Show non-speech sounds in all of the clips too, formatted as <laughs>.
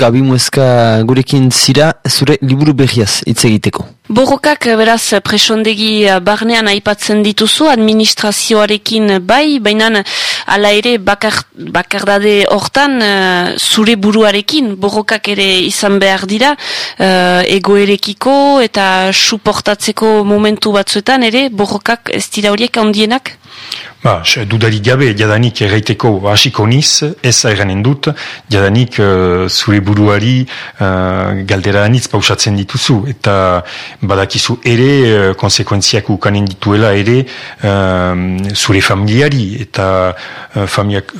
Gabi Muezka gurekin zira, zure liburu behiaz hitz egiteko. Borrokak beraz presondegi barnean aipatzen dituzu administrazioarekin bai, baina ala ere bakar, bakardade hortan uh, zure buruarekin borrokak ere izan behar dira uh, egoerekiko eta suportatzeko momentu batzuetan ere borrokak ez dira horiek handienak? Ba, dudarik gabe, jadanik erraiteko hasiko niz, ez erranen dut, jadanik uh, zure buruari uh, galdera anitz pausatzen dituzu, eta badakizu ere, uh, konsekuentziak ukanen dituela ere uh, zure familiari, eta uh, familiak,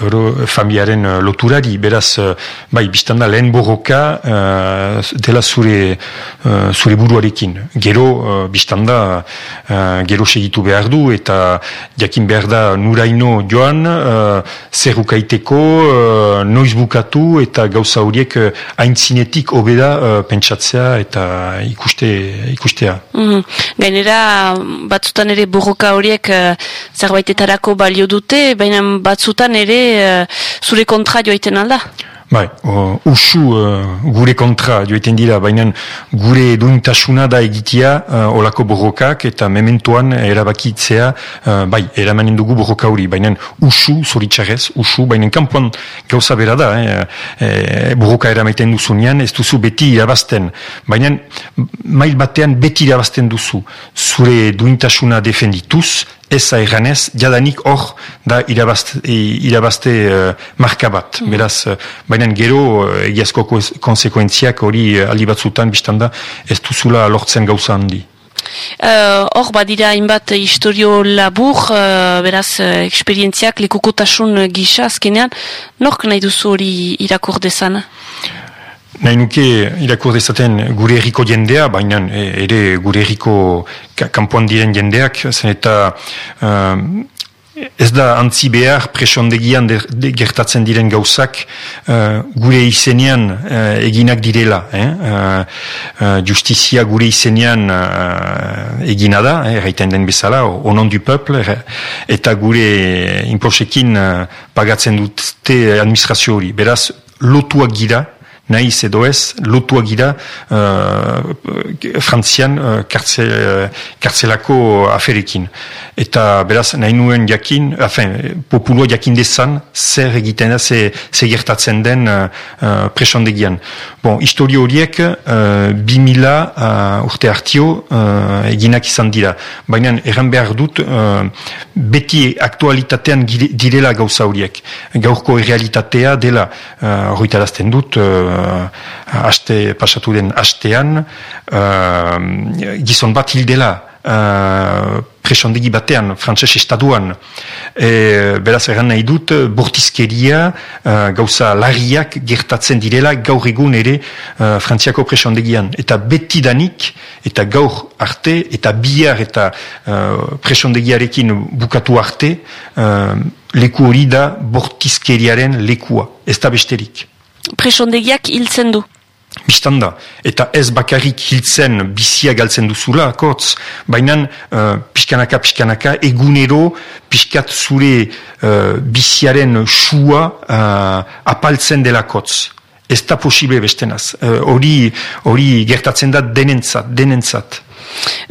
familiaren loturari, beraz, uh, bai, biztanda lehen borroka uh, dela zure, uh, zure buruarekin. Gero, uh, biztanda, uh, gero segitu behar du, eta jakin behar da nuraino joan, uh, zer ukaiteko, uh, noiz bukatu eta gauza horiek uh, aintzinetik obeda uh, pentsatzea eta ikuste, ikustea. Mm Gainera, batzutan ere borroka horiek uh, zerbaitetarako balio dute, baina batzutan ere uh, zure kontra joaiten alda? Bai, usu uh, gure kontra joiten dira, baina gure duintasuna da egitea uh, olako borrokak eta mementoan erabakitzea, uh, bai, eramanen dugu borroka hori, baina usu, zoritxarrez, usu, baina kanpoan gauza bera da, eh, eh, borroka eramaiten duzunean, ez duzu beti irabazten, baina mail batean beti irabazten duzu, zure duintasuna defendituz, ez erranez, jadanik hor da irabazte, irabazte uh, marka bat. Mm. Beraz, uh, baina gero uh, egiazko konsekuentziak hori uh, aldi batzutan biztanda ez duzula lortzen gauza handi. Hor uh, badira hainbat historio labur, uh, beraz, uh, eksperientziak lekukotasun gisa azkenean, nork nahi duzu hori irakur Nahi nuke irakur dezaten gure erriko jendea, baina e, ere gure erriko kampuan diren jendeak, zen eta uh, ez da antzi behar presondegian de, de gertatzen diren gauzak uh, gure izenean uh, eginak direla. Eh? Uh, justizia gure izenean egina da, eh? erraiten den bezala, onon du peuple, eta gure inposekin pagatzen dute administrazio hori. Beraz, lotuak gira, nahiz edo ez, lotua gira uh, frantzian uh, kartze, uh, kartzelako aferekin. Eta beraz, nahi nuen jakin, afen, populua jakin dezan, zer egiten da, zer gertatzen den uh, uh, presondegian. Bon, histori horiek, uh, bi mila uh, urte hartio uh, eginak izan dira. Baina, erran behar dut, uh, beti aktualitatean direla gauza horiek. Gaurko realitatea dela, uh, dut, uh, aste pasatu den astean uh, gizon bat hildela uh, presondegi batean, frantses estaduan. E, beraz erran nahi dut bortizkeria uh, gauza larriak gertatzen direla gaur egun ere uh, frantziako presondegian. Eta betidanik eta gaur arte eta bihar eta uh, presondegiarekin bukatu arte uh, leku hori da bortizkeriaren lekua, ez da besterik presondegiak hiltzen du. Bistanda, eta ez bakarrik hiltzen bizia galtzen duzula, akotz, baina uh, pixkanaka, pixkanaka, egunero, pixkat zure uh, biziaren sua uh, apaltzen dela kotz. Ez da posible bestenaz. Uh, hori uh, gertatzen da denentzat, denentzat.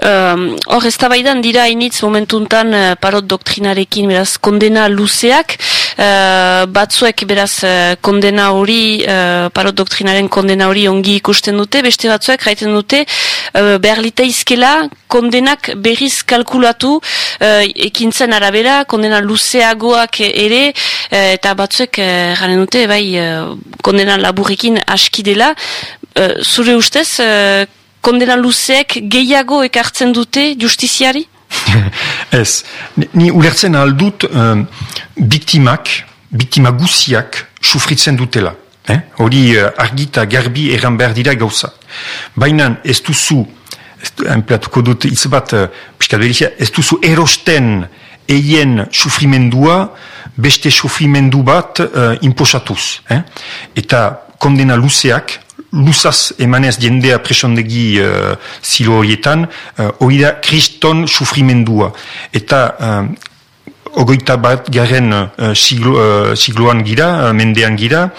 Hor, uh, ez dira hainitz momentuntan uh, parot doktrinarekin, beraz, kondena luzeak, uh, batzuek beraz uh, kondena hori, uh, parot doktrinaren kondena hori ongi ikusten dute, beste batzuek jaiten dute, uh, behar izkela, kondenak berriz kalkulatu, uh, ekintzen arabera, kondena luzeagoak ere, uh, eta batzuek uh, dute, bai, uh, kondena laburrekin aski dela, uh, zure ustez, kondena luzeek gehiago ekartzen dute justiziari? <laughs> Ez, ni ulertzen aldut um, biktimak, biktima guziak sufritzen dutela. Eh? Hori uh, argita garbi erran behar dira gauza. Baina ez duzu, enplatuko dut hitz bat, uh, ez duzu erosten eien sufrimendua, beste sufrimendu bat uh, imposatuz. Eh? Eta kondena luzeak, luzaz emanez jendea presondegi uh, zilo horietan, uh, hori da kriston sufrimendua. Eta uh, ogoita bat garen uh, siglo, uh, sigloan gira, mendean gira,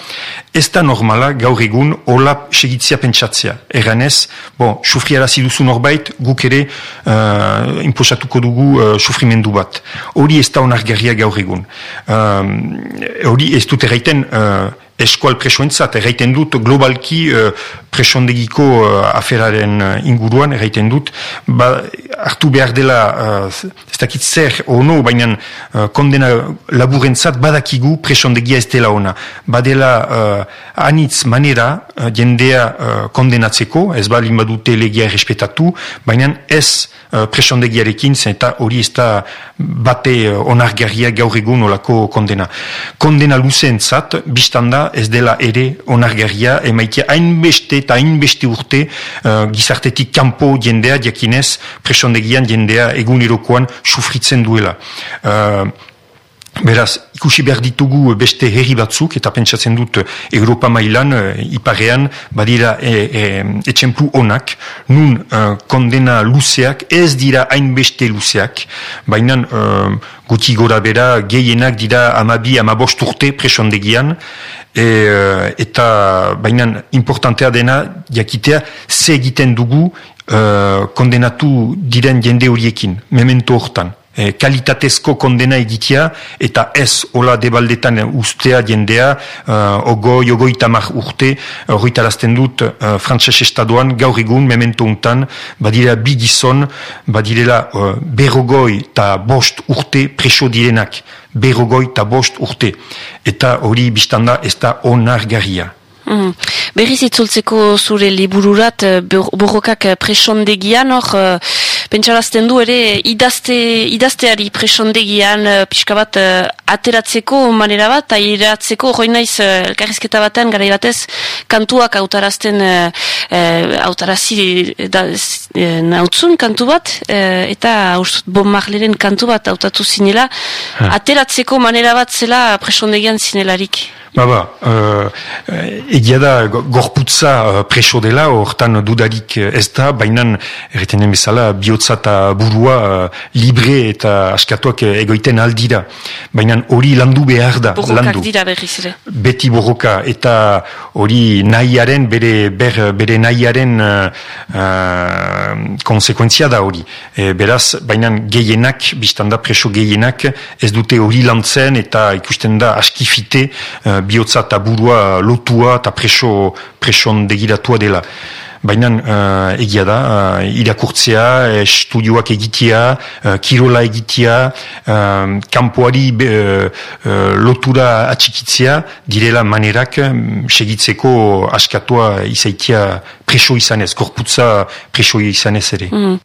ez da normala gaur egun hola segitzia pentsatzea. Eganez, bon, sufriara ziduzu norbait, guk ere uh, imposatuko dugu uh, sufrimendu bat. Hori ez da onargarria gaur egun. Hori ez dut erraiten eskual presoentzat, erraiten dut globalki uh, presondegiko uh, aferaren uh, inguruan, erraiten dut, ba, hartu behar dela, uh, ez dakit zer, ono, baina uh, kondena laburentzat badakigu presondegia ez dela ona. Badela uh, anitz manera uh, jendea uh, kondenatzeko, ez balin badute legia errespetatu, baina ez uh, presondegiarekin, zen eta hori ez da bate uh, onargarria gaur egun olako kondena. Kondena luzentzat, biztanda, ez dela ere onargarria emaitia hainbeste eta hainbeste urte uh, gizartetik kanpo jendea diakinez presondegian jendea egunerokoan sufritzen duela. Uh, Beraz, ikusi behar ditugu beste herri batzuk, eta pentsatzen dut Europa mailan, e, iparean, badira e, e, etxemplu onak, nun uh, kondena luzeak, ez dira hainbeste luzeak, baina uh, guti gora bera, gehienak dira amabi, amabost urte presondegian, e, eta baina importantea dena, jakitea, ze egiten dugu uh, kondenatu diren jende horiekin, memento hortan e, kalitatezko kondena egitea eta ez hola debaldetan ustea jendea uh, ogoi, ogoi tamar urte horretarazten dut uh, frantses estadoan gaur egun memento untan badira bi gizon badirela uh, berrogoi eta bost urte preso direnak. Berrogoi eta bost urte. Eta hori biztanda ez da onargarria Mm. Berriz itzultzeko zure libururat borrokak presondegian hor pentsarazten du ere idazte, idazteari presondegian uh, pixka bat uh, ateratzeko manera bat, eta iratzeko hori naiz uh, elkarrizketa batean gara batez kantuak autarazten uh, uh, autarazi da, uh, nautzun kantu bat uh, eta bon marleren kantu bat autatu zinela ateratzeko manera bat zela presondegian zinelarik. Ba, ba, uh, egia da gorputza preso dela, hortan dudarik ez da, baina erretenen bezala bihotza eta burua uh, libre eta askatuak egoiten aldira. Baina hori landu behar da. Borrokak landu. dira berriz ere. Beti borroka eta hori nahiaren, bere, ber, bere nahiaren uh, uh, konsekuentzia da hori. E, beraz, baina gehienak, biztanda preso gehienak, ez dute hori lantzen eta ikusten da askifite bihotza eta burua lotua eta preso, preson degiratua dela. Baina uh, egia da, uh, irakurtzea, estudioak egitea, uh, kirola egitea, uh, kampoari uh, lotura atxikitzea, direla manerak segitzeko askatua izaitia preso izanez, korputza preso izanez ere. Mm.